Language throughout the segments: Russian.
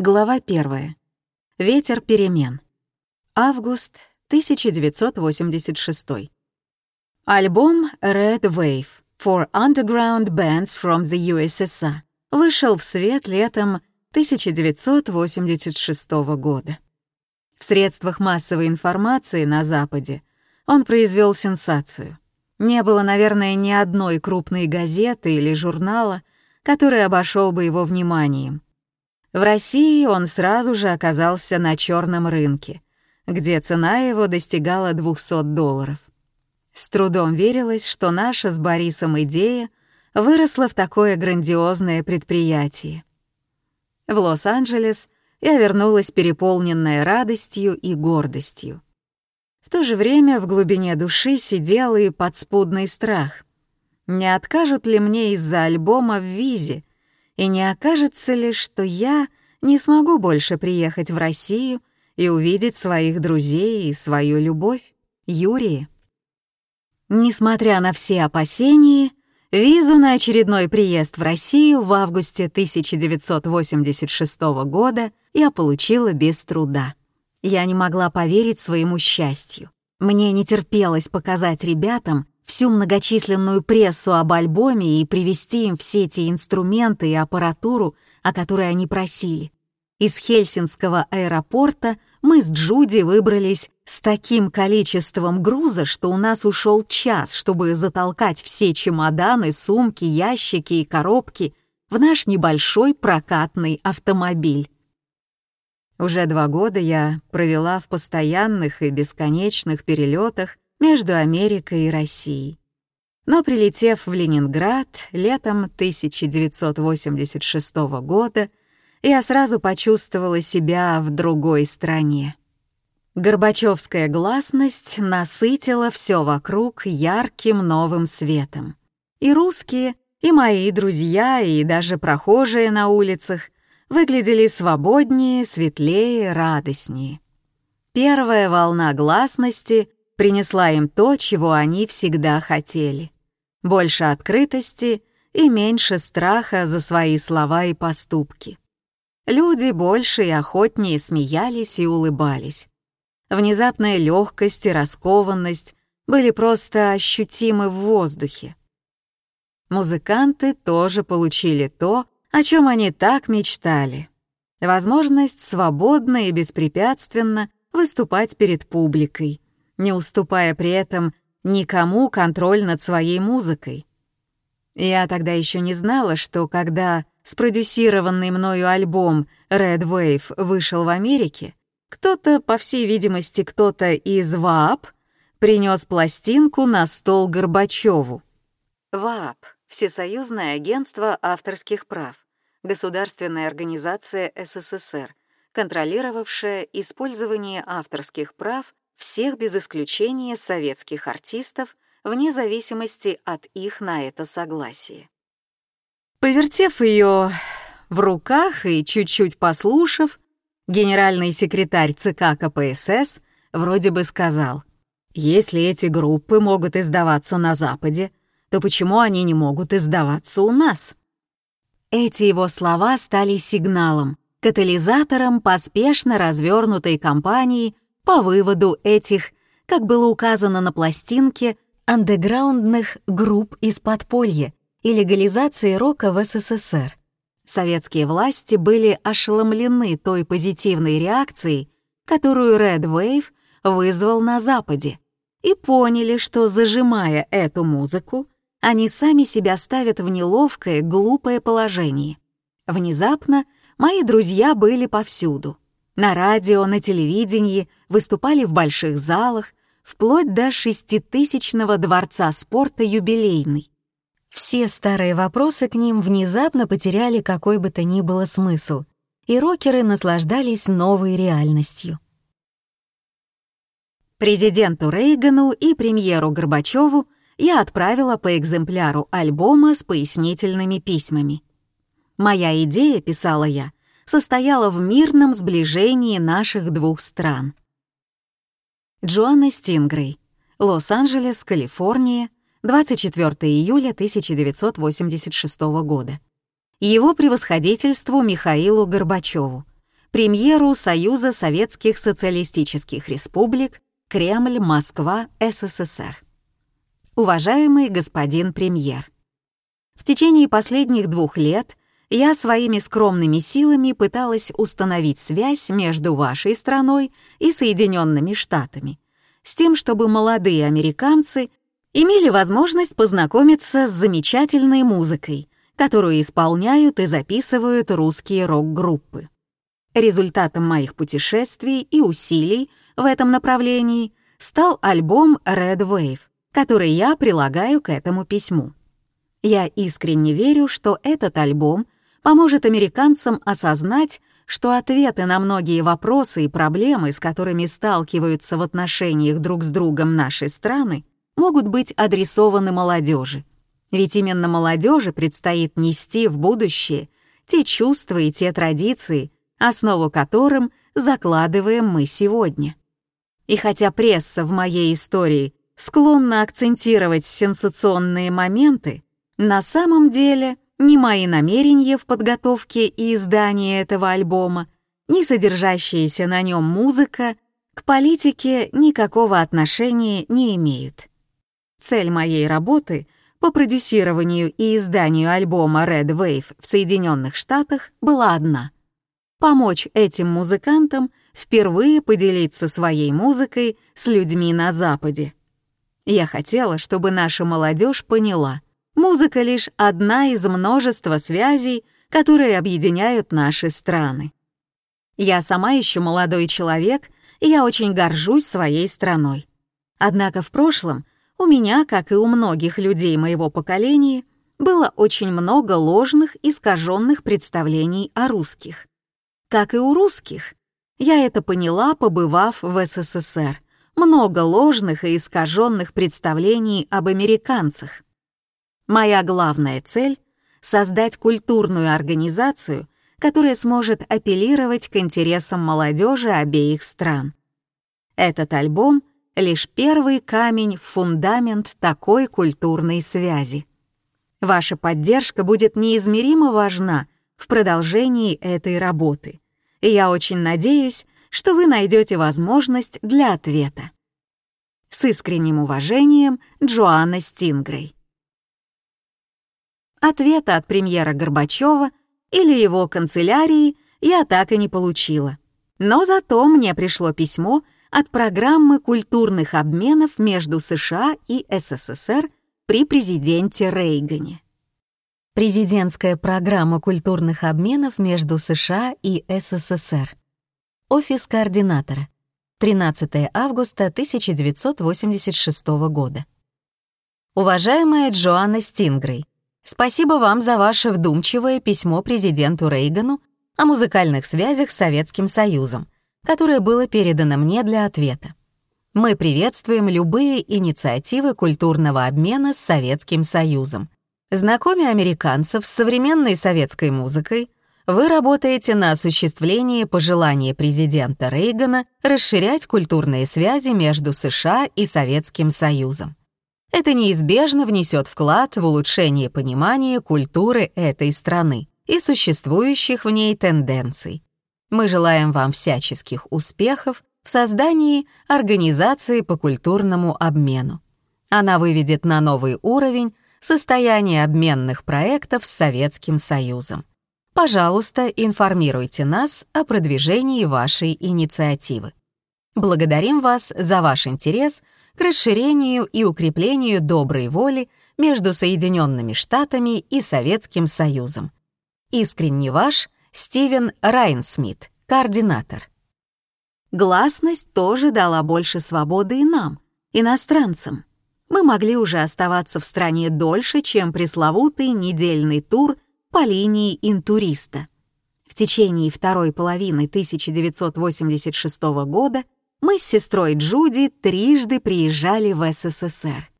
Глава 1. Ветер перемен. Август 1986. Альбом Red Wave for Underground Bands from the USSR вышел в свет летом 1986 года. В средствах массовой информации на Западе он произвел сенсацию. Не было, наверное, ни одной крупной газеты или журнала, который обошел бы его вниманием — в России он сразу же оказался на черном рынке, где цена его достигала 200 долларов. С трудом верилось, что наша с Борисом идея выросла в такое грандиозное предприятие. В Лос-Анджелес я вернулась переполненная радостью и гордостью. В то же время в глубине души сидел и подспудный страх. Не откажут ли мне из-за альбома в визе, и не окажется ли, что я не смогу больше приехать в Россию и увидеть своих друзей и свою любовь, Юрия? Несмотря на все опасения, визу на очередной приезд в Россию в августе 1986 года я получила без труда. Я не могла поверить своему счастью. Мне не терпелось показать ребятам, всю многочисленную прессу об альбоме и привезти им все эти инструменты и аппаратуру, о которой они просили. Из Хельсинского аэропорта мы с Джуди выбрались с таким количеством груза, что у нас ушел час, чтобы затолкать все чемоданы, сумки, ящики и коробки в наш небольшой прокатный автомобиль. Уже два года я провела в постоянных и бесконечных перелетах между Америкой и Россией. Но прилетев в Ленинград летом 1986 года, я сразу почувствовала себя в другой стране. Горбачевская гласность насытила все вокруг ярким новым светом. И русские, и мои друзья, и даже прохожие на улицах выглядели свободнее, светлее, радостнее. Первая волна гласности принесла им то, чего они всегда хотели. Больше открытости и меньше страха за свои слова и поступки. Люди больше и охотнее смеялись и улыбались. Внезапная легкость и раскованность были просто ощутимы в воздухе. Музыканты тоже получили то, о чем они так мечтали. Возможность свободно и беспрепятственно выступать перед публикой, не уступая при этом никому контроль над своей музыкой. Я тогда еще не знала, что когда спродюсированный мною альбом Red Wave вышел в Америке, кто-то, по всей видимости, кто-то из ВААП принес пластинку на стол Горбачеву. ВААП — Всесоюзное агентство авторских прав, государственная организация СССР, контролировавшая использование авторских прав всех без исключения советских артистов вне зависимости от их на это согласия. Повертев ее в руках и чуть-чуть послушав, генеральный секретарь ЦК КПСС вроде бы сказал, «Если эти группы могут издаваться на Западе, то почему они не могут издаваться у нас?» Эти его слова стали сигналом, катализатором поспешно развернутой кампании по выводу этих, как было указано на пластинке, андеграундных групп из подполья и легализации рока в СССР. Советские власти были ошеломлены той позитивной реакцией, которую Red Wave вызвал на Западе, и поняли, что, зажимая эту музыку, они сами себя ставят в неловкое, глупое положение. Внезапно мои друзья были повсюду — на радио, на телевидении, выступали в больших залах, вплоть до шеститысячного дворца спорта «Юбилейный». Все старые вопросы к ним внезапно потеряли какой бы то ни было смысл, и рокеры наслаждались новой реальностью. Президенту Рейгану и премьеру Горбачеву я отправила по экземпляру альбома с пояснительными письмами. «Моя идея», — писала я, состояла в мирном сближении наших двух стран. Джоанна Стингрей, Лос-Анджелес, Калифорния, 24 июля 1986 года. Его превосходительству Михаилу Горбачеву, премьеру Союза Советских Социалистических Республик Кремль, Москва, СССР. Уважаемый господин премьер, в течение последних двух лет я своими скромными силами пыталась установить связь между вашей страной и Соединенными Штатами, с тем, чтобы молодые американцы имели возможность познакомиться с замечательной музыкой, которую исполняют и записывают русские рок-группы. Результатом моих путешествий и усилий в этом направлении стал альбом Red Wave, который я прилагаю к этому письму. Я искренне верю, что этот альбом поможет американцам осознать, что ответы на многие вопросы и проблемы, с которыми сталкиваются в отношениях друг с другом наши страны, могут быть адресованы молодежи. Ведь именно молодежи предстоит нести в будущее те чувства и те традиции, основу которым закладываем мы сегодня. И хотя пресса в моей истории склонна акцентировать сенсационные моменты, на самом деле ни мои намерения в подготовке и издании этого альбома, ни содержащаяся на нем музыка к политике никакого отношения не имеют. Цель моей работы по продюсированию и изданию альбома Red Wave в Соединенных Штатах была одна — помочь этим музыкантам впервые поделиться своей музыкой с людьми на Западе. Я хотела, чтобы наша молодежь поняла, музыка лишь одна из множества связей, которые объединяют наши страны. Я сама еще молодой человек, и я очень горжусь своей страной. Однако в прошлом у меня, как и у многих людей моего поколения, было очень много ложных, искаженных представлений о русских как и у русских. Я это поняла, побывав в СССР. Много ложных и искаженных представлений об американцах. Моя главная цель — создать культурную организацию, которая сможет апеллировать к интересам молодежи обеих стран. Этот альбом — лишь первый камень в фундамент такой культурной связи. Ваша поддержка будет неизмеримо важна — в продолжении этой работы. И я очень надеюсь, что вы найдете возможность для ответа. С искренним уважением, Джоанна Стингрей. Ответа от премьера Горбачева или его канцелярии я так и не получила. Но зато мне пришло письмо от программы культурных обменов между США и СССР при президенте Рейгане. Президентская программа культурных обменов между США и СССР. Офис координатора. 13 августа 1986 года. Уважаемая Джоанна Стингрей, спасибо вам за ваше вдумчивое письмо президенту Рейгану о музыкальных связях с Советским Союзом, которое было передано мне для ответа. Мы приветствуем любые инициативы культурного обмена с Советским Союзом. Знакомя американцев с современной советской музыкой, вы работаете на осуществлении пожелания президента Рейгана расширять культурные связи между США и Советским Союзом. Это неизбежно внесет вклад в улучшение понимания культуры этой страны и существующих в ней тенденций. Мы желаем вам всяческих успехов в создании организации по культурному обмену. Она выведет на новый уровень состояние обменных проектов с Советским Союзом. Пожалуйста, информируйте нас о продвижении вашей инициативы. Благодарим вас за ваш интерес к расширению и укреплению доброй воли между Соединенными Штатами и Советским Союзом. Искренне ваш Стивен Райнсмит, координатор. Гласность тоже дала больше свободы и нам, иностранцам мы могли уже оставаться в стране дольше, чем пресловутый недельный тур по линии интуриста. В течение второй половины 1986 года мы с сестрой Джуди трижды приезжали в СССР.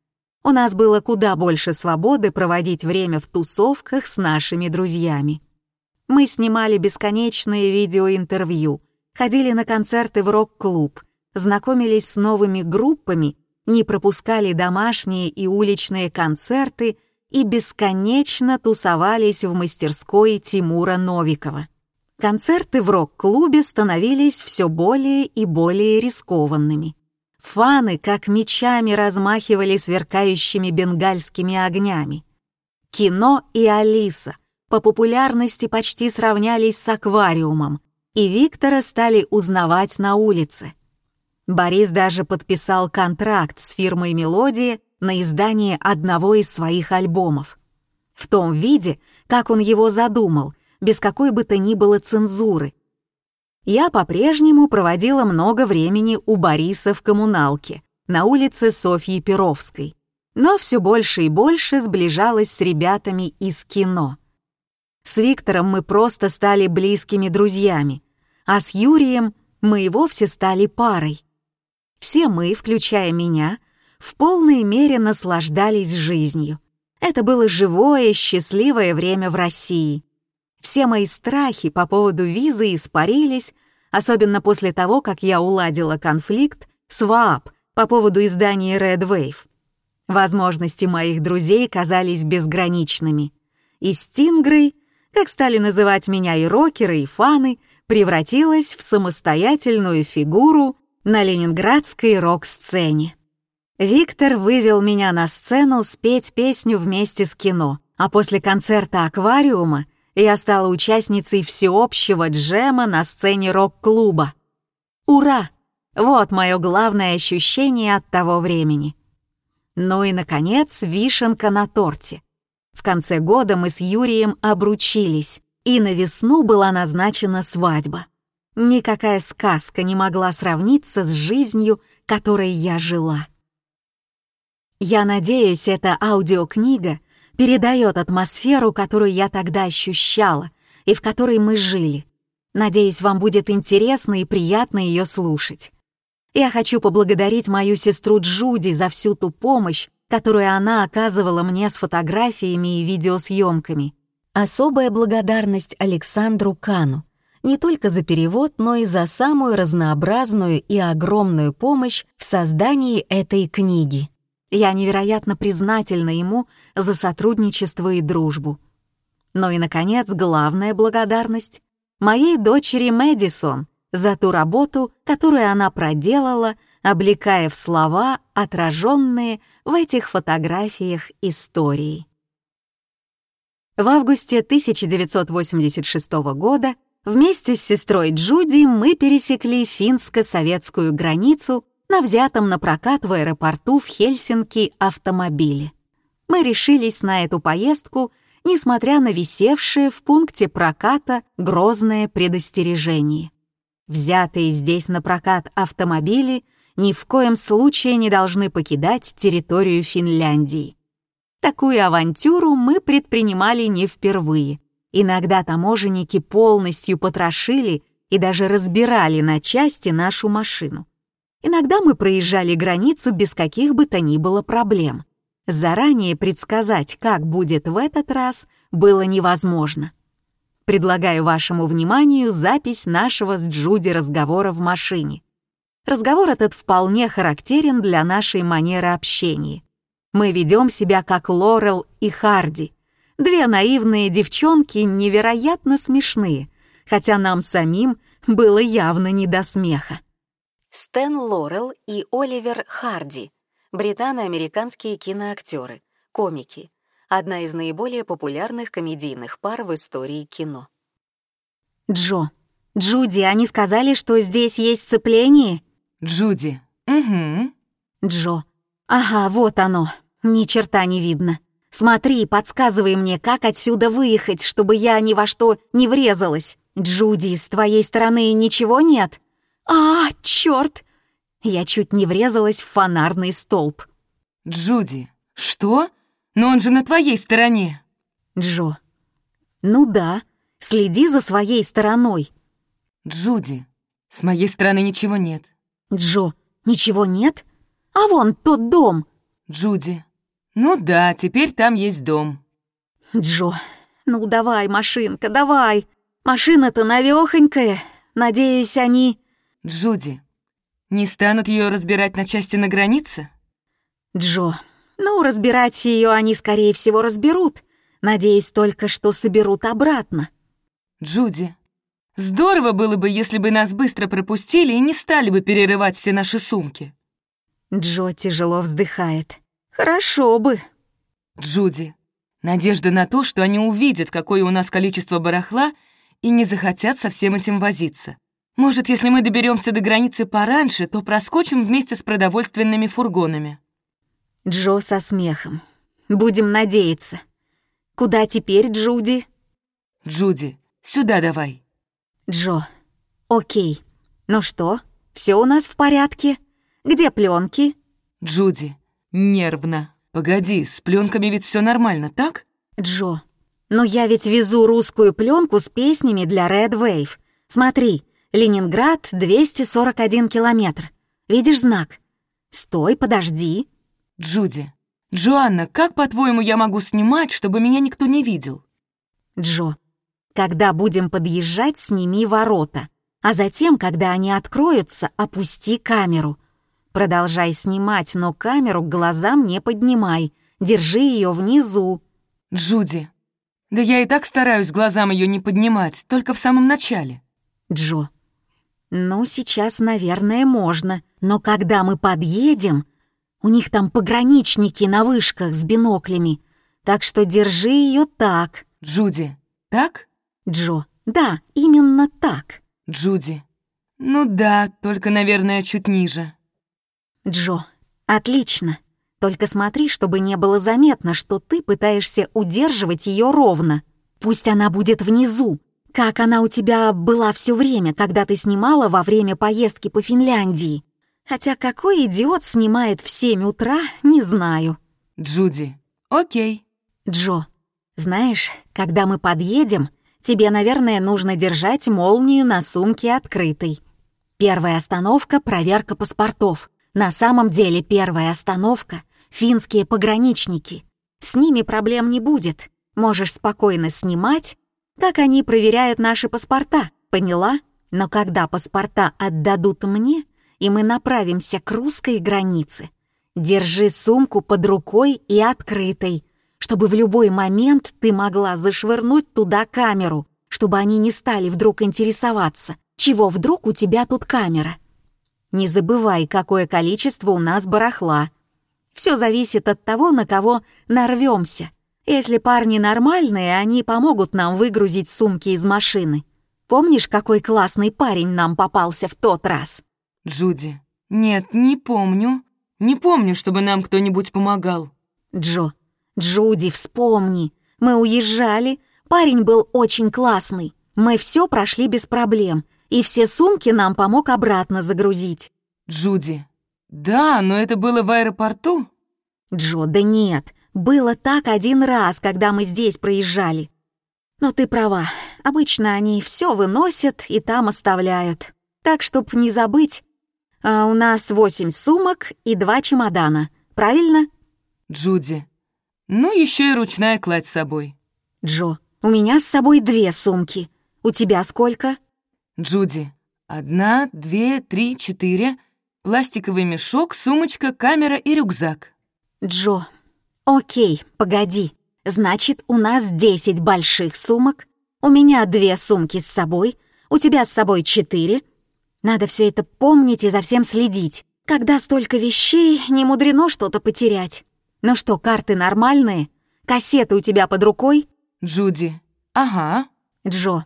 У нас было куда больше свободы проводить время в тусовках с нашими друзьями. Мы снимали бесконечные видеоинтервью, ходили на концерты в рок-клуб, знакомились с новыми группами не пропускали домашние и уличные концерты и бесконечно тусовались в мастерской Тимура Новикова. Концерты в рок-клубе становились все более и более рискованными. Фаны как мечами размахивали сверкающими бенгальскими огнями. Кино и Алиса по популярности почти сравнялись с аквариумом, и Виктора стали узнавать на улице. Борис даже подписал контракт с фирмой «Мелодия» на издание одного из своих альбомов. В том виде, как он его задумал, без какой бы то ни было цензуры. Я по-прежнему проводила много времени у Бориса в коммуналке на улице Софьи Перовской, но все больше и больше сближалась с ребятами из кино. С Виктором мы просто стали близкими друзьями, а с Юрием мы и вовсе стали парой. Все мы, включая меня, в полной мере наслаждались жизнью. Это было живое, счастливое время в России. Все мои страхи по поводу визы испарились, особенно после того, как я уладила конфликт с ВААП по поводу издания Red Wave. Возможности моих друзей казались безграничными. И Стингрей, как стали называть меня и рокеры, и фаны, превратилась в самостоятельную фигуру на ленинградской рок-сцене. Виктор вывел меня на сцену спеть песню вместе с кино, а после концерта «Аквариума» я стала участницей всеобщего джема на сцене рок-клуба. Ура! Вот мое главное ощущение от того времени. Ну и, наконец, вишенка на торте. В конце года мы с Юрием обручились, и на весну была назначена свадьба. Никакая сказка не могла сравниться с жизнью, которой я жила. Я надеюсь, эта аудиокнига передает атмосферу, которую я тогда ощущала и в которой мы жили. Надеюсь, вам будет интересно и приятно ее слушать. Я хочу поблагодарить мою сестру Джуди за всю ту помощь, которую она оказывала мне с фотографиями и видеосъемками. Особая благодарность Александру Кану, не только за перевод, но и за самую разнообразную и огромную помощь в создании этой книги. Я невероятно признательна ему за сотрудничество и дружбу. Ну и, наконец, главная благодарность моей дочери Мэдисон за ту работу, которую она проделала, облекая в слова отраженные в этих фотографиях истории. В августе 1986 года вместе с сестрой Джуди мы пересекли финско-советскую границу на взятом на прокат в аэропорту в Хельсинки автомобиле. Мы решились на эту поездку, несмотря на висевшее в пункте проката грозное предостережение. Взятые здесь на прокат автомобили ни в коем случае не должны покидать территорию Финляндии. Такую авантюру мы предпринимали не впервые. Иногда таможенники полностью потрошили и даже разбирали на части нашу машину. Иногда мы проезжали границу без каких бы то ни было проблем. Заранее предсказать, как будет в этот раз, было невозможно. Предлагаю вашему вниманию запись нашего с Джуди разговора в машине. Разговор этот вполне характерен для нашей манеры общения. Мы ведем себя как Лорел и Харди. Две наивные девчонки невероятно смешные, хотя нам самим было явно не до смеха. Стэн Лорел и Оливер Харди, британо-американские киноактеры, комики, одна из наиболее популярных комедийных пар в истории кино. Джо, Джуди, они сказали, что здесь есть сцепление? Джуди. Угу. Джо. Ага, вот оно. Ни черта не видно. Смотри, подсказывай мне, как отсюда выехать, чтобы я ни во что не врезалась. Джуди, с твоей стороны ничего нет? «А, черт!» Я чуть не врезалась в фонарный столб. «Джуди, что? Но он же на твоей стороне!» Джо. «Ну да, следи за своей стороной». «Джуди, с моей стороны ничего нет». «Джо, ничего нет? А вон тот дом». «Джуди, ну да, теперь там есть дом». «Джо, ну давай, машинка, давай. Машина-то навёхонькая. Надеюсь, они...» Джуди, не станут ее разбирать на части на границе? Джо, ну, разбирать ее они, скорее всего, разберут. Надеюсь только, что соберут обратно. Джуди, Здорово было бы, если бы нас быстро пропустили и не стали бы перерывать все наши сумки. Джо тяжело вздыхает. Хорошо бы. Джуди, надежда на то, что они увидят, какое у нас количество барахла, и не захотят со всем этим возиться. Может, если мы доберемся до границы пораньше, то проскочим вместе с продовольственными фургонами. Джо со смехом. Будем надеяться. Куда теперь, Джуди? Джуди, сюда давай. Джо. Окей. Ну что, все у нас в порядке? Где пленки? Джуди, нервно. Погоди, с пленками ведь все нормально, так? Джо. Но я ведь везу русскую пленку с песнями для Red Wave. Смотри, Ленинград 241 километр. Видишь знак? Стой, подожди. Джуди, Джоанна, как, по-твоему, я могу снимать, чтобы меня никто не видел? Джо. Когда будем подъезжать, сними ворота. А затем, когда они откроются, опусти камеру. Продолжай снимать, но камеру к глазам не поднимай. Держи ее внизу. Джуди, да я и так стараюсь глазам ее не поднимать, только в самом начале. Джо. Ну, сейчас, наверное, можно. Но когда мы подъедем, у них там пограничники на вышках с биноклями. Так что держи ее так. Джуди, так? Джо. Да, именно так. Джуди. Ну да, только, наверное, чуть ниже. Джо. Отлично. Только смотри, чтобы не было заметно, что ты пытаешься удерживать ее ровно. Пусть она будет внизу, как она у тебя была все время, когда ты снимала во время поездки по Финляндии. Хотя какой идиот снимает в 7 утра, не знаю. Джуди. Окей. Джо. Знаешь, когда мы подъедем, тебе, наверное, нужно держать молнию на сумке открытой. Первая остановка — проверка паспортов. На самом деле первая остановка — финские пограничники. С ними проблем не будет. Можешь спокойно снимать, как они проверяют наши паспорта, поняла? Но когда паспорта отдадут мне, и мы направимся к русской границе, держи сумку под рукой и открытой, чтобы в любой момент ты могла зашвырнуть туда камеру, чтобы они не стали вдруг интересоваться, чего вдруг у тебя тут камера. Не забывай, какое количество у нас барахла. Все зависит от того, на кого нарвемся. Если парни нормальные, они помогут нам выгрузить сумки из машины. Помнишь, какой классный парень нам попался в тот раз? Джуди. Нет, не помню. Не помню, чтобы нам кто-нибудь помогал. Джо. Джуди, вспомни. Мы уезжали. Парень был очень классный. Мы все прошли без проблем и все сумки нам помог обратно загрузить. Джуди. Да, но это было в аэропорту? Джо, да нет. Было так один раз, когда мы здесь проезжали. Но ты права. Обычно они все выносят и там оставляют. Так, чтоб не забыть, а у нас восемь сумок и два чемодана. Правильно? Джуди. Ну, еще и ручная кладь с собой. Джо, у меня с собой две сумки. У тебя сколько? Джуди. Одна, две, три, четыре. Пластиковый мешок, сумочка, камера и рюкзак. Джо. Окей, погоди. Значит, у нас десять больших сумок. У меня две сумки с собой. У тебя с собой четыре. Надо все это помнить и за всем следить. Когда столько вещей, не мудрено что-то потерять. Ну что, карты нормальные? Кассеты у тебя под рукой? Джуди. Ага. Джо.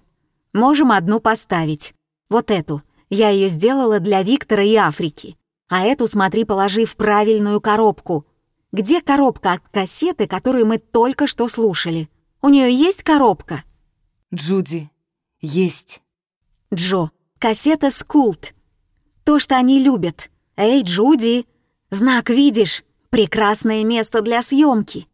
Можем одну поставить. Вот эту. Я ее сделала для Виктора и Африки. А эту, смотри, положи в правильную коробку. Где коробка от кассеты, которую мы только что слушали? У нее есть коробка? Джуди. Есть. Джо. Кассета «Скулт». То, что они любят. Эй, Джуди, знак видишь? Прекрасное место для съемки.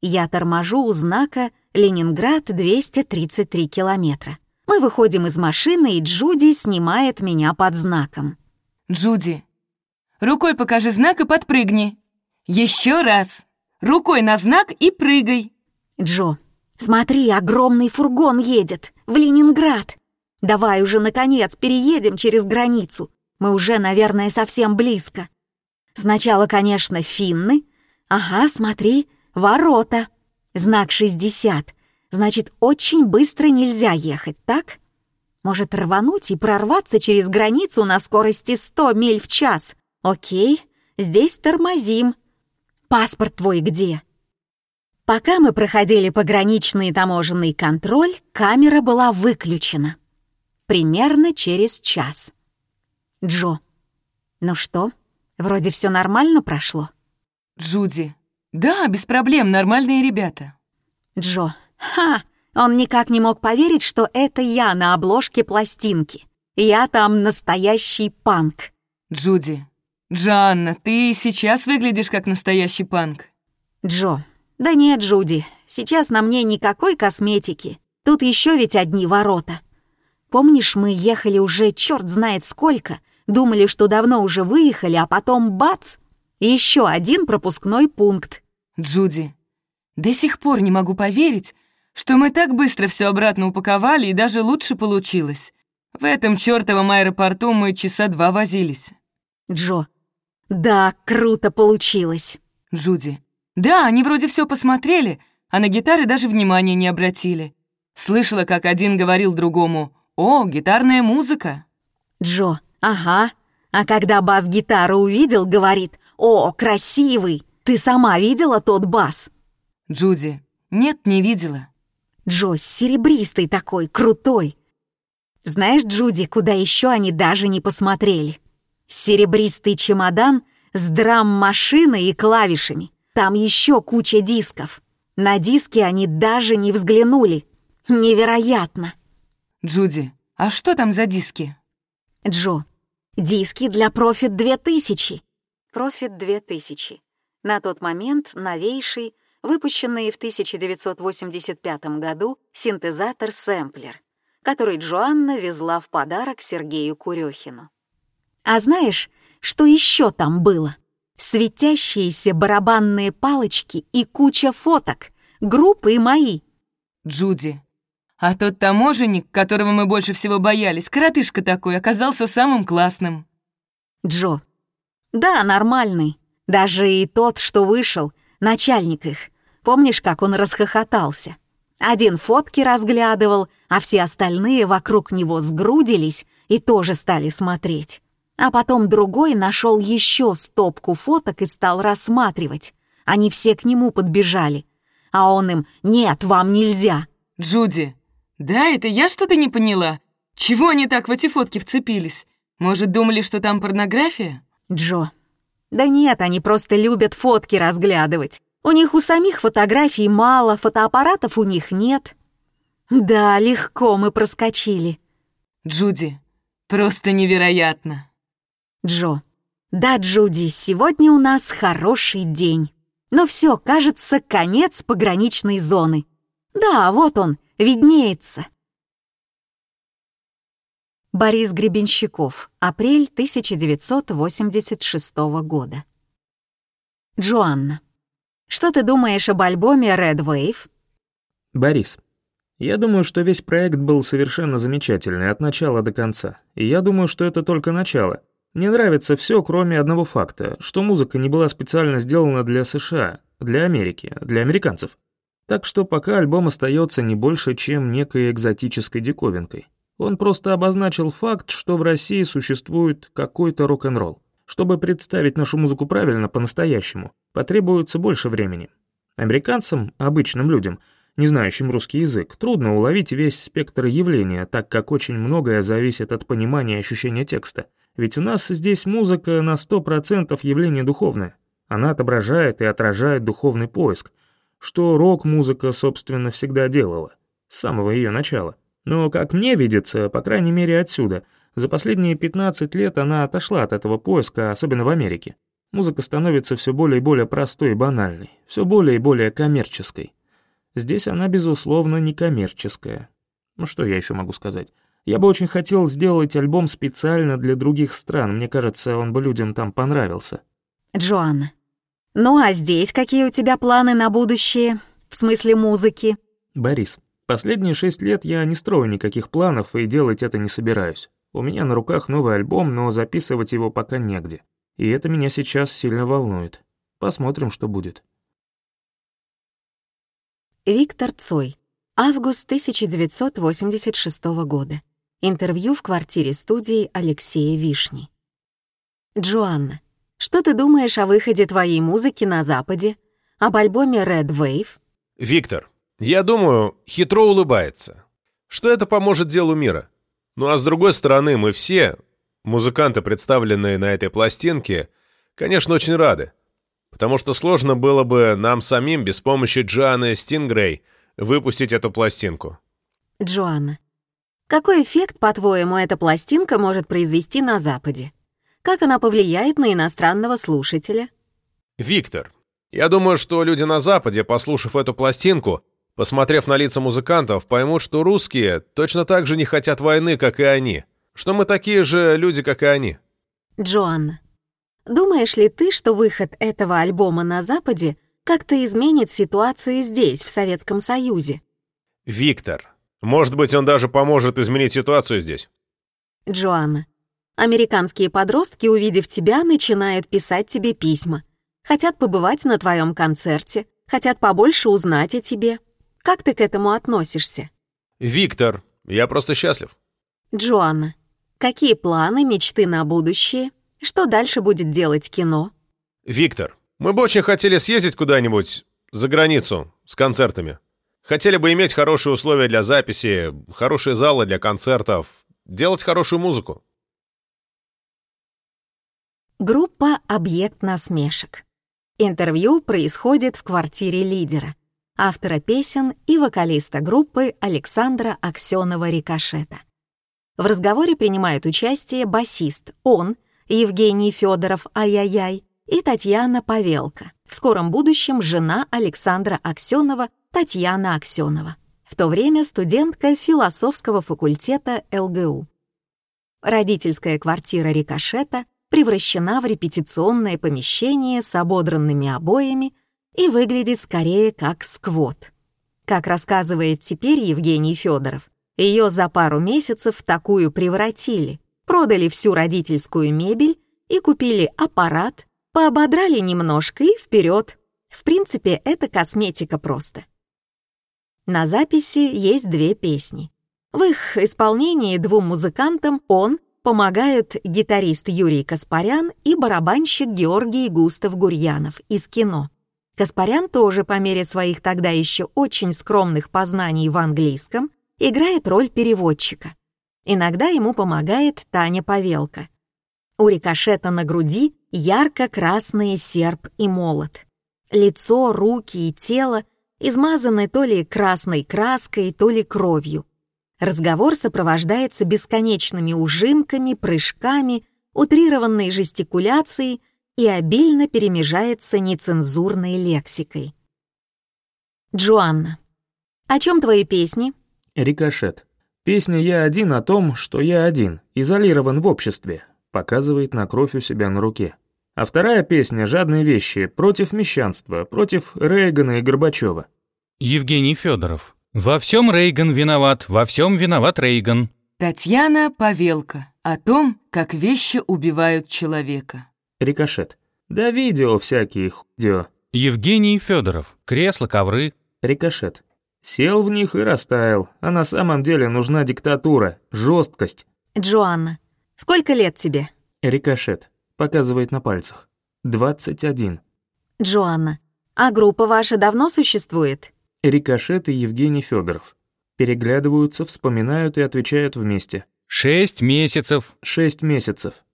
Я торможу у знака «Ленинград 233 километра». Мы выходим из машины, и Джуди снимает меня под знаком. Джуди, рукой покажи знак и подпрыгни. Еще раз. Рукой на знак и прыгай. Джо, смотри, огромный фургон едет в Ленинград. Давай уже, наконец, переедем через границу. Мы уже, наверное, совсем близко. Сначала, конечно, финны. Ага, смотри, ворота. Знак 60. Значит, очень быстро нельзя ехать, так? Может, рвануть и прорваться через границу на скорости 100 миль в час? Окей, здесь тормозим. Паспорт твой где? Пока мы проходили пограничный таможенный контроль, камера была выключена. Примерно через час. Джо. Ну что, вроде все нормально прошло? Джуди. Да, без проблем, нормальные ребята. Джо. Ха! Он никак не мог поверить, что это я на обложке пластинки. Я там настоящий панк. Джуди. Джанна, ты сейчас выглядишь как настоящий панк. Джо. Да нет, Джуди, сейчас на мне никакой косметики. Тут еще ведь одни ворота. Помнишь, мы ехали уже черт знает сколько, думали, что давно уже выехали, а потом бац! Еще один пропускной пункт. Джуди, до сих пор не могу поверить, что мы так быстро все обратно упаковали и даже лучше получилось. В этом чертовом аэропорту мы часа два возились. Джо. Да, круто получилось. Джуди. Да, они вроде все посмотрели, а на гитары даже внимания не обратили. Слышала, как один говорил другому «О, гитарная музыка». Джо, ага. А когда бас-гитару увидел, говорит «О, красивый! Ты сама видела тот бас?» Джуди, нет, не видела. Джо, серебристый такой, крутой. Знаешь, Джуди, куда еще они даже не посмотрели? Серебристый чемодан с драм-машиной и клавишами. Там еще куча дисков. На диски они даже не взглянули. Невероятно. Джуди, а что там за диски? Джо, диски для Profit 2000. Profit 2000. На тот момент новейший, выпущенный в 1985 году синтезатор-сэмплер, который Джоанна везла в подарок Сергею Курехину. А знаешь, что еще там было? Светящиеся барабанные палочки и куча фоток, группы мои. Джуди, а тот таможенник, которого мы больше всего боялись, коротышка такой, оказался самым классным. Джо. Да, нормальный. Даже и тот, что вышел, начальник их. Помнишь, как он расхохотался? Один фотки разглядывал, а все остальные вокруг него сгрудились и тоже стали смотреть. А потом другой нашел еще стопку фоток и стал рассматривать. Они все к нему подбежали. А он им «Нет, вам нельзя!» «Джуди, да, это я что-то не поняла. Чего они так в эти фотки вцепились? Может, думали, что там порнография?» «Джо, да нет, они просто любят фотки разглядывать. У них у самих фотографий мало, фотоаппаратов у них нет». «Да, легко мы проскочили». «Джуди, просто невероятно». Джо. «Да, Джуди, сегодня у нас хороший день. Но все, кажется, конец пограничной зоны. Да, вот он, виднеется». Борис Гребенщиков. Апрель 1986 года. Джоанна. Что ты думаешь об альбоме Red Wave? Борис. Я думаю, что весь проект был совершенно замечательный от начала до конца. И я думаю, что это только начало. Мне нравится все, кроме одного факта, что музыка не была специально сделана для США, для Америки, для американцев. Так что пока альбом остается не больше, чем некой экзотической диковинкой. Он просто обозначил факт, что в России существует какой-то рок-н-ролл. Чтобы представить нашу музыку правильно, по-настоящему, потребуется больше времени. Американцам, обычным людям, не знающим русский язык, трудно уловить весь спектр явления, так как очень многое зависит от понимания и ощущения текста. Ведь у нас здесь музыка на 100% явление духовное. Она отображает и отражает духовный поиск, что рок-музыка, собственно, всегда делала, с самого ее начала. Но, как мне видится, по крайней мере отсюда, за последние 15 лет она отошла от этого поиска, особенно в Америке. Музыка становится все более и более простой и банальной, все более и более коммерческой. Здесь она, безусловно, не коммерческая. Ну что я еще могу сказать? Я бы очень хотел сделать альбом специально для других стран. Мне кажется, он бы людям там понравился. Джоанна. Ну а здесь какие у тебя планы на будущее? В смысле музыки? Борис. Последние шесть лет я не строю никаких планов и делать это не собираюсь. У меня на руках новый альбом, но записывать его пока негде. И это меня сейчас сильно волнует. Посмотрим, что будет. Виктор Цой. Август 1986 года. Интервью в квартире студии Алексея Вишни. Джоанна, что ты думаешь о выходе твоей музыки на Западе? Об альбоме Red Wave? Виктор, я думаю, хитро улыбается. Что это поможет делу мира? Ну а с другой стороны, мы все, музыканты, представленные на этой пластинке, конечно, очень рады. Потому что сложно было бы нам самим без помощи Джоанны Стингрей выпустить эту пластинку. Джоанна, какой эффект, по-твоему, эта пластинка может произвести на Западе? Как она повлияет на иностранного слушателя? Виктор, я думаю, что люди на Западе, послушав эту пластинку, посмотрев на лица музыкантов, поймут, что русские точно так же не хотят войны, как и они, что мы такие же люди, как и они. Джоанна, думаешь ли ты, что выход этого альбома на Западе как-то изменит ситуацию здесь, в Советском Союзе? Виктор, может быть, он даже поможет изменить ситуацию здесь. Джоанна, американские подростки, увидев тебя, начинают писать тебе письма. Хотят побывать на твоем концерте, хотят побольше узнать о тебе. Как ты к этому относишься? Виктор, я просто счастлив. Джоанна, какие планы, мечты на будущее? Что дальше будет делать кино? Виктор, мы бы очень хотели съездить куда-нибудь за границу с концертами. Хотели бы иметь хорошие условия для записи, хорошие залы для концертов, делать хорошую музыку. Группа «Объект насмешек». Интервью происходит в квартире лидера, автора песен и вокалиста группы Александра Аксенова-Рикошета. В разговоре принимают участие басист он, Евгений Федоров «Ай-яй-яй» и Татьяна Павелка, в скором будущем жена Александра Аксенова Татьяна Аксенова, в то время студентка философского факультета ЛГУ. Родительская квартира Рикошета превращена в репетиционное помещение с ободранными обоями и выглядит скорее как сквот. Как рассказывает теперь Евгений Федоров, ее за пару месяцев в такую превратили, продали всю родительскую мебель и купили аппарат, поободрали немножко и вперед. В принципе, это косметика просто. На записи есть две песни. В их исполнении двум музыкантам он помогают гитарист Юрий Каспарян и барабанщик Георгий Густав Гурьянов из кино. Каспарян тоже по мере своих тогда еще очень скромных познаний в английском играет роль переводчика. Иногда ему помогает Таня Павелка. У рикошета на груди ярко-красные серп и молот. Лицо, руки и тело измазаны то ли красной краской, то ли кровью. Разговор сопровождается бесконечными ужимками, прыжками, утрированной жестикуляцией и обильно перемежается нецензурной лексикой. Джоанна. О чем твои песни? Рикошет. Песня «Я один» о том, что я один, изолирован в обществе, показывает на кровь у себя на руке. А вторая песня «Жадные вещи» против мещанства, против Рейгана и Горбачева. Евгений Федоров. Во всем Рейган виноват, во всем виноват Рейган. Татьяна Павелка. О том, как вещи убивают человека. Рикошет. Да видео всякие, худео. Евгений Федоров. Кресло, ковры. Рикошет. Сел в них и растаял, а на самом деле нужна диктатура, жесткость. Джоанна. Сколько лет тебе? Рикошет. Показывает на пальцах. 21. Джоанна. А группа ваша давно существует? Рикошет и Евгений Федоров. Переглядываются, вспоминают и отвечают вместе. Шесть месяцев. Шесть месяцев.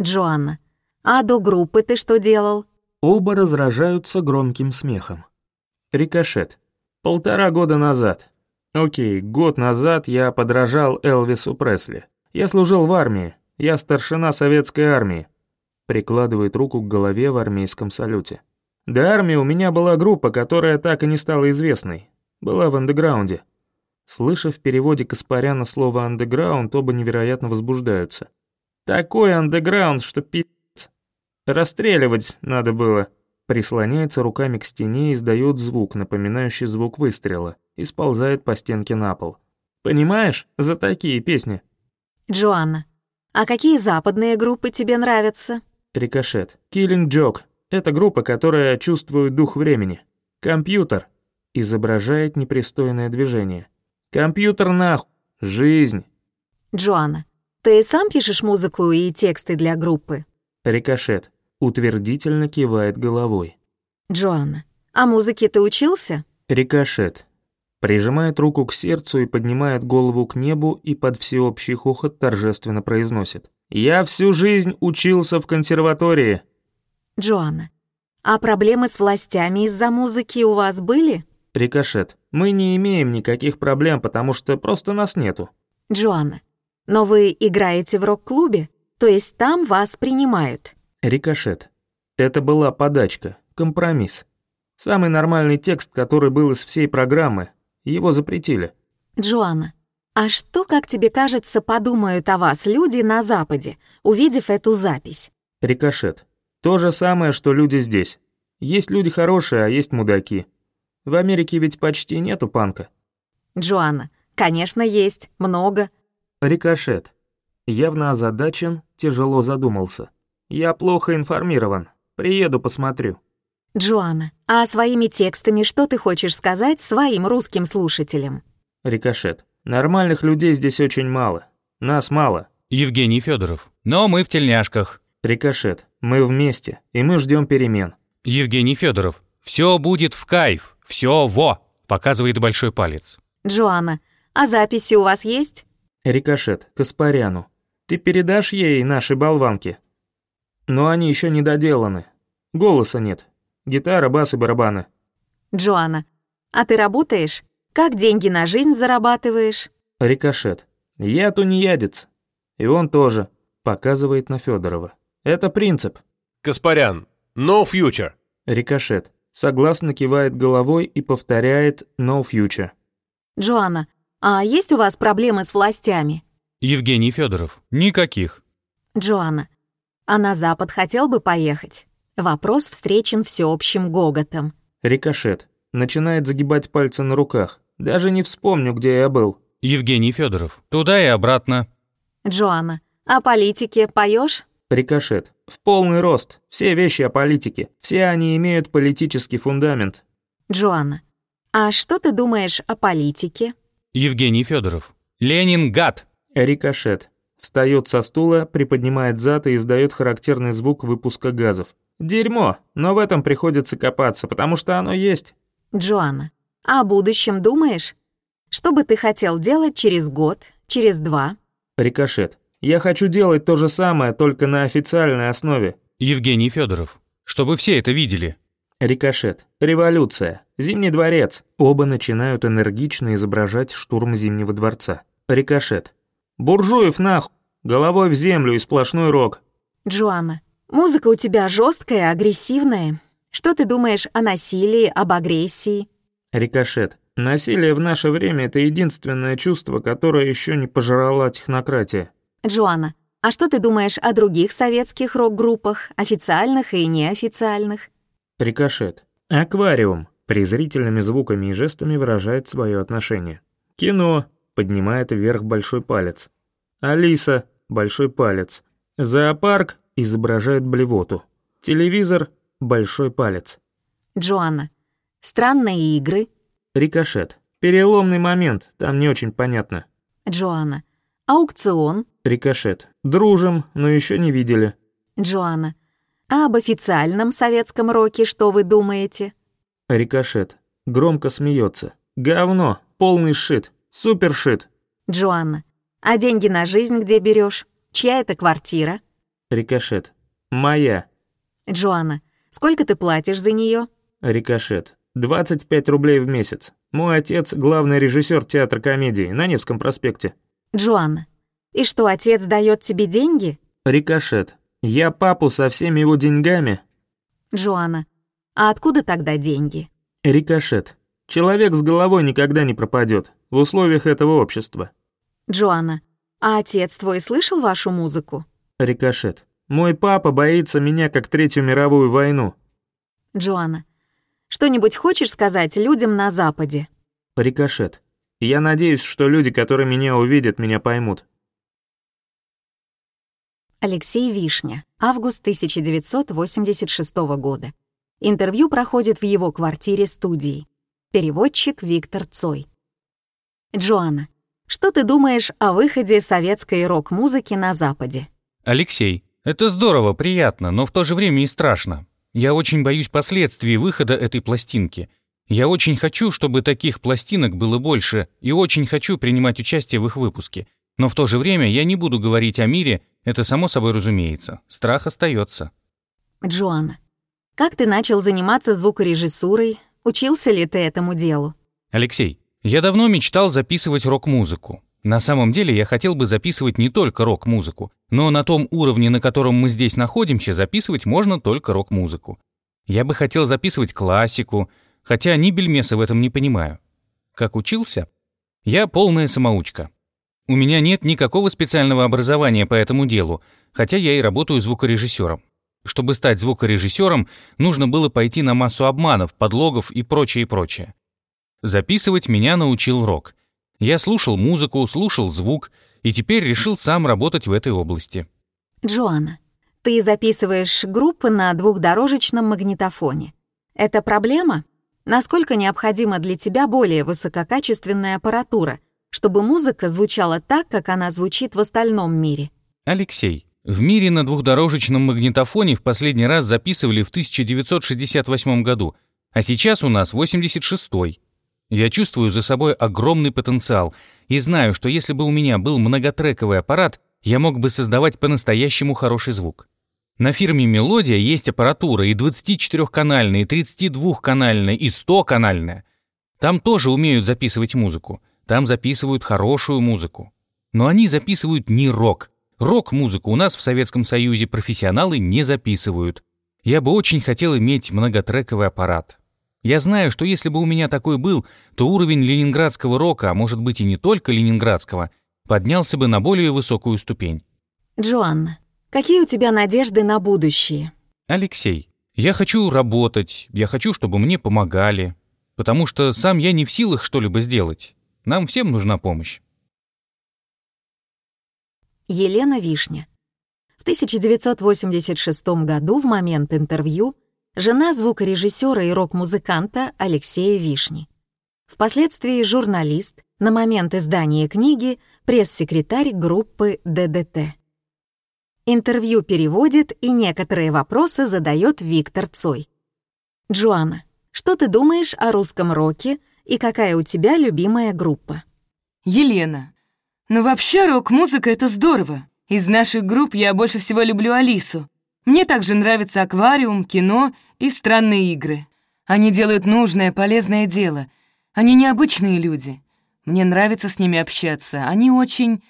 Джоанна. А до группы ты что делал? Оба разражаются громким смехом. Рикошет. Полтора года назад. Окей, год назад я подражал Элвису Пресли. Я служил в армии. Я старшина советской армии прикладывает руку к голове в армейском салюте. До армии у меня была группа, которая так и не стала известной. Была в андеграунде. Слыша в переводе Каспаряна слово «андеграунд», оба невероятно возбуждаются. Такой андеграунд, что пи***ц. Расстреливать надо было. Прислоняется руками к стене и издает звук, напоминающий звук выстрела, и сползает по стенке на пол. Понимаешь, за такие песни. Джоанна. А какие западные группы тебе нравятся? Рикошет. Killing Joke. Это группа, которая чувствует дух времени. Компьютер. Изображает непристойное движение. Компьютер нахуй. Жизнь. Джоанна. Ты сам пишешь музыку и тексты для группы? Рикошет. Утвердительно кивает головой. Джоанна. А музыке ты учился? Рикошет. Прижимает руку к сердцу и поднимает голову к небу и под всеобщий хохот торжественно произносит. «Я всю жизнь учился в консерватории». Джоанна. А проблемы с властями из-за музыки у вас были? Рикошет. Мы не имеем никаких проблем, потому что просто нас нету. Джоанна. Но вы играете в рок-клубе? То есть там вас принимают? Рикошет. Это была подачка, компромисс. Самый нормальный текст, который был из всей программы. Его запретили. Джоанна. А что, как тебе кажется, подумают о вас люди на Западе, увидев эту запись? Рикошет. То же самое, что люди здесь. Есть люди хорошие, а есть мудаки. В Америке ведь почти нету панка. Джоанна. Конечно, есть. Много. Рикошет. Явно озадачен, тяжело задумался. Я плохо информирован. Приеду, посмотрю. Джоанна. А своими текстами что ты хочешь сказать своим русским слушателям? Рикошет. Нормальных людей здесь очень мало. Нас мало. Евгений Федоров. Но мы в тельняшках. Рикошет. Мы вместе, и мы ждем перемен. Евгений Федоров. Все будет в кайф. Все во. Показывает большой палец. Джоанна. А записи у вас есть? Рикошет. Каспаряну. Ты передашь ей наши болванки? Но они еще не доделаны. Голоса нет. Гитара, бас и барабаны. Джоанна. А ты работаешь? Как деньги на жизнь зарабатываешь? Рикошет. Я тунеядец. И он тоже. Показывает на Федорова. Это принцип. Каспарян. No future. Рикошет. Согласно кивает головой и повторяет «no future». Джоанна. А есть у вас проблемы с властями? Евгений Федоров. Никаких. Джоанна. А на Запад хотел бы поехать? Вопрос встречен всеобщим гоготом. Рикошет. Начинает загибать пальцы на руках. Даже не вспомню, где я был. Евгений Федоров. Туда и обратно. Джоанна. О политике поешь? Рикошет. В полный рост. Все вещи о политике. Все они имеют политический фундамент. Джоанна. А что ты думаешь о политике? Евгений Федоров. Ленин гад. Рикошет. Встает со стула, приподнимает зад и издает характерный звук выпуска газов. Дерьмо, но в этом приходится копаться, потому что оно есть. Джоанна. А о будущем думаешь? Что бы ты хотел делать через год, через два? Рикошет. Я хочу делать то же самое, только на официальной основе. Евгений Федоров. Чтобы все это видели. Рикошет. Революция. Зимний дворец. Оба начинают энергично изображать штурм Зимнего дворца. Рикошет. Буржуев нахуй. Головой в землю и сплошной рог. Джоанна. Музыка у тебя жесткая, агрессивная. Что ты думаешь о насилии, об агрессии? Рикошет. Насилие в наше время — это единственное чувство, которое еще не пожрала технократия. Джоанна. А что ты думаешь о других советских рок-группах, официальных и неофициальных? Рикошет. Аквариум. Презрительными звуками и жестами выражает свое отношение. Кино. Поднимает вверх большой палец. Алиса. Большой палец. Зоопарк. Изображает блевоту. Телевизор. Большой палец. Джоанна. Странные игры. Рикошет. Переломный момент, там не очень понятно. Джоанна. Аукцион. Рикошет. Дружим, но еще не видели. Джоанна. А об официальном советском роке что вы думаете? Рикошет. Громко смеется. Говно. Полный шит. Супер шит. Джоанна. А деньги на жизнь где берешь? Чья это квартира? Рикошет. Моя. Джоанна. Сколько ты платишь за нее? Рикошет. 25 рублей в месяц. Мой отец — главный режиссер театра комедии на Невском проспекте. Джоанна. И что, отец дает тебе деньги? Рикошет. Я папу со всеми его деньгами. Джоанна. А откуда тогда деньги? Рикошет. Человек с головой никогда не пропадет в условиях этого общества. Джоанна. А отец твой слышал вашу музыку? Рикошет. Мой папа боится меня как Третью мировую войну. Джоанна. Что-нибудь хочешь сказать людям на Западе? Рикошет. Я надеюсь, что люди, которые меня увидят, меня поймут. Алексей Вишня. Август 1986 года. Интервью проходит в его квартире-студии. Переводчик Виктор Цой. Джоанна. Что ты думаешь о выходе советской рок-музыки на Западе? Алексей, это здорово, приятно, но в то же время и страшно. Я очень боюсь последствий выхода этой пластинки. Я очень хочу, чтобы таких пластинок было больше, и очень хочу принимать участие в их выпуске. Но в то же время я не буду говорить о мире, это само собой разумеется. Страх остается. Джоанна, как ты начал заниматься звукорежиссурой? Учился ли ты этому делу? Алексей, я давно мечтал записывать рок-музыку. На самом деле я хотел бы записывать не только рок-музыку, но на том уровне, на котором мы здесь находимся, записывать можно только рок-музыку. Я бы хотел записывать классику, хотя ни бельмеса в этом не понимаю. Как учился? Я полная самоучка. У меня нет никакого специального образования по этому делу, хотя я и работаю звукорежиссером. Чтобы стать звукорежиссером, нужно было пойти на массу обманов, подлогов и прочее, и прочее. Записывать меня научил рок. Я слушал музыку, слушал звук и теперь решил сам работать в этой области. Джоанна, ты записываешь группы на двухдорожечном магнитофоне. Это проблема? Насколько необходима для тебя более высококачественная аппаратура, чтобы музыка звучала так, как она звучит в остальном мире? Алексей, в мире на двухдорожечном магнитофоне в последний раз записывали в 1968 году, а сейчас у нас 86-й. Я чувствую за собой огромный потенциал и знаю, что если бы у меня был многотрековый аппарат, я мог бы создавать по-настоящему хороший звук. На фирме «Мелодия» есть аппаратура и 24-канальная, и 32-канальная, и 100-канальная. Там тоже умеют записывать музыку. Там записывают хорошую музыку. Но они записывают не рок. Рок-музыку у нас в Советском Союзе профессионалы не записывают. Я бы очень хотел иметь многотрековый аппарат. Я знаю, что если бы у меня такой был, то уровень ленинградского рока, а может быть и не только ленинградского, поднялся бы на более высокую ступень. Джоанна, какие у тебя надежды на будущее? Алексей, я хочу работать, я хочу, чтобы мне помогали, потому что сам я не в силах что-либо сделать. Нам всем нужна помощь. Елена Вишня. В 1986 году в момент интервью жена звукорежиссера и рок-музыканта Алексея Вишни. Впоследствии журналист, на момент издания книги пресс-секретарь группы ДДТ. Интервью переводит и некоторые вопросы задает Виктор Цой. Джоанна, что ты думаешь о русском роке и какая у тебя любимая группа? Елена. Ну вообще рок-музыка — это здорово. Из наших групп я больше всего люблю Алису. Мне также нравится аквариум, кино и странные игры. Они делают нужное, полезное дело. Они необычные люди. Мне нравится с ними общаться. Они очень,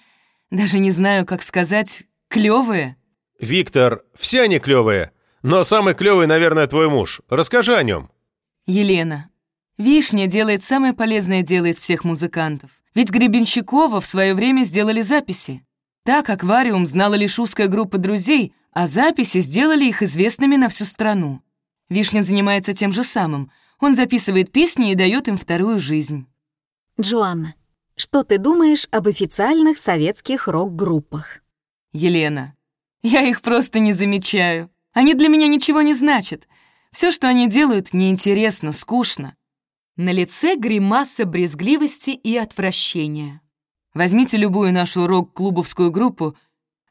даже не знаю, как сказать, клевые. Виктор, все они клевые. Но самый клевый, наверное, твой муж. Расскажи о нем. Елена. Вишня делает самое полезное дело из всех музыкантов. Ведь Гребенщикова в свое время сделали записи. Так аквариум знала лишь узкая группа друзей, а записи сделали их известными на всю страну. Вишнин занимается тем же самым. Он записывает песни и дает им вторую жизнь. Джоанна, что ты думаешь об официальных советских рок-группах? Елена, я их просто не замечаю. Они для меня ничего не значат. Все, что они делают, неинтересно, скучно. На лице гримаса брезгливости и отвращения. Возьмите любую нашу рок-клубовскую группу,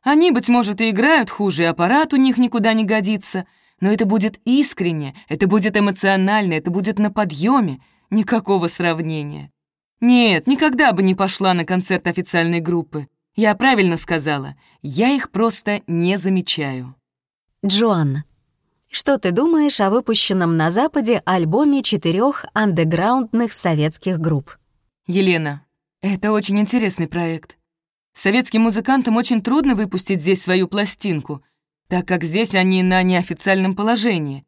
они, быть может, и играют хуже, аппарат у них никуда не годится, но это будет искренне, это будет эмоционально, это будет на подъеме, никакого сравнения. Нет, никогда бы не пошла на концерт официальной группы. Я правильно сказала, я их просто не замечаю. Джоанна, что ты думаешь о выпущенном на Западе альбоме четырех андеграундных советских групп? Елена, это очень интересный проект. Советским музыкантам очень трудно выпустить здесь свою пластинку, так как здесь они на неофициальном положении.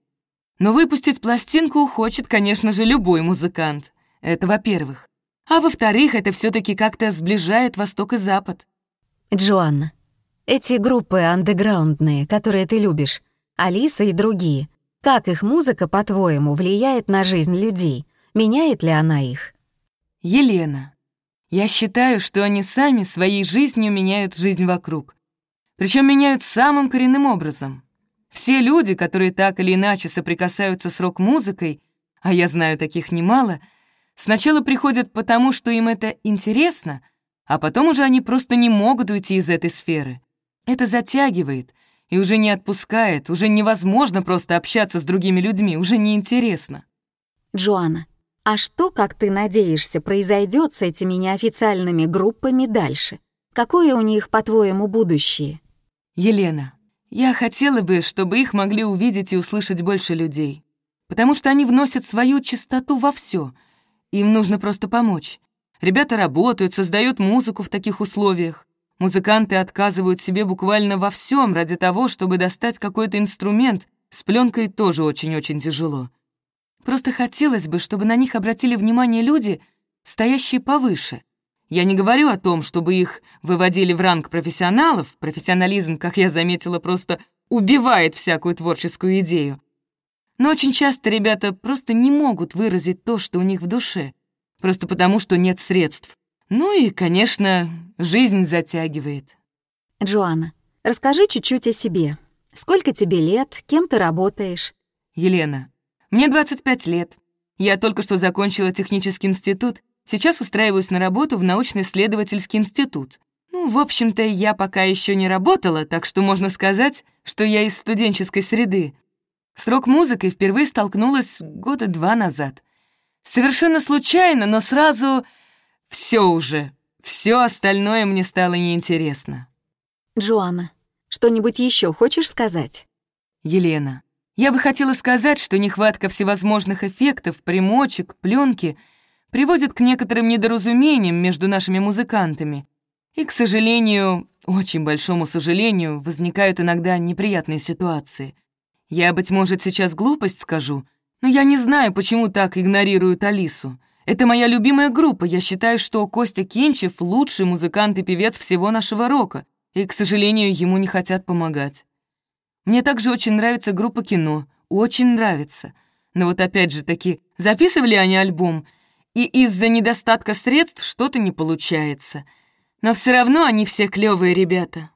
Но выпустить пластинку хочет, конечно же, любой музыкант. Это во-первых. А во-вторых, это все таки как-то сближает Восток и Запад. Джоанна, эти группы андеграундные, которые ты любишь, Алиса и другие, как их музыка, по-твоему, влияет на жизнь людей? Меняет ли она их? Елена, я считаю, что они сами своей жизнью меняют жизнь вокруг. Причем меняют самым коренным образом. Все люди, которые так или иначе соприкасаются с рок-музыкой, а я знаю таких немало, сначала приходят потому, что им это интересно, а потом уже они просто не могут уйти из этой сферы. Это затягивает и уже не отпускает, уже невозможно просто общаться с другими людьми, уже неинтересно. Джоанна, а что, как ты надеешься, произойдет с этими неофициальными группами дальше? Какое у них, по-твоему, будущее? Елена, я хотела бы, чтобы их могли увидеть и услышать больше людей, потому что они вносят свою чистоту во все. Им нужно просто помочь. Ребята работают, создают музыку в таких условиях. Музыканты отказывают себе буквально во всем ради того, чтобы достать какой-то инструмент. С пленкой тоже очень-очень тяжело. Просто хотелось бы, чтобы на них обратили внимание люди, стоящие повыше. Я не говорю о том, чтобы их выводили в ранг профессионалов. Профессионализм, как я заметила, просто убивает всякую творческую идею. Но очень часто ребята просто не могут выразить то, что у них в душе — просто потому, что нет средств. Ну и, конечно, жизнь затягивает. Джоанна, расскажи чуть-чуть о себе. Сколько тебе лет, кем ты работаешь? Елена, мне 25 лет. Я только что закончила технический институт, сейчас устраиваюсь на работу в научно-исследовательский институт. Ну, в общем-то, я пока еще не работала, так что можно сказать, что я из студенческой среды. С рок-музыкой впервые столкнулась года два назад. Совершенно случайно, но сразу все уже. Все остальное мне стало неинтересно. Джоанна, что-нибудь еще хочешь сказать? Елена, я бы хотела сказать, что нехватка всевозможных эффектов, примочек, пленки приводит к некоторым недоразумениям между нашими музыкантами. И, к сожалению, очень большому сожалению, возникают иногда неприятные ситуации. Я, быть может, сейчас глупость скажу, но я не знаю, почему так игнорируют Алису. Это моя любимая группа. Я считаю, что Костя Кинчев — лучший музыкант и певец всего нашего рока. И, к сожалению, ему не хотят помогать. Мне также очень нравится группа кино. Очень нравится. Но вот опять же таки, записывали они альбом, и из-за недостатка средств что-то не получается. Но все равно они все клевые ребята.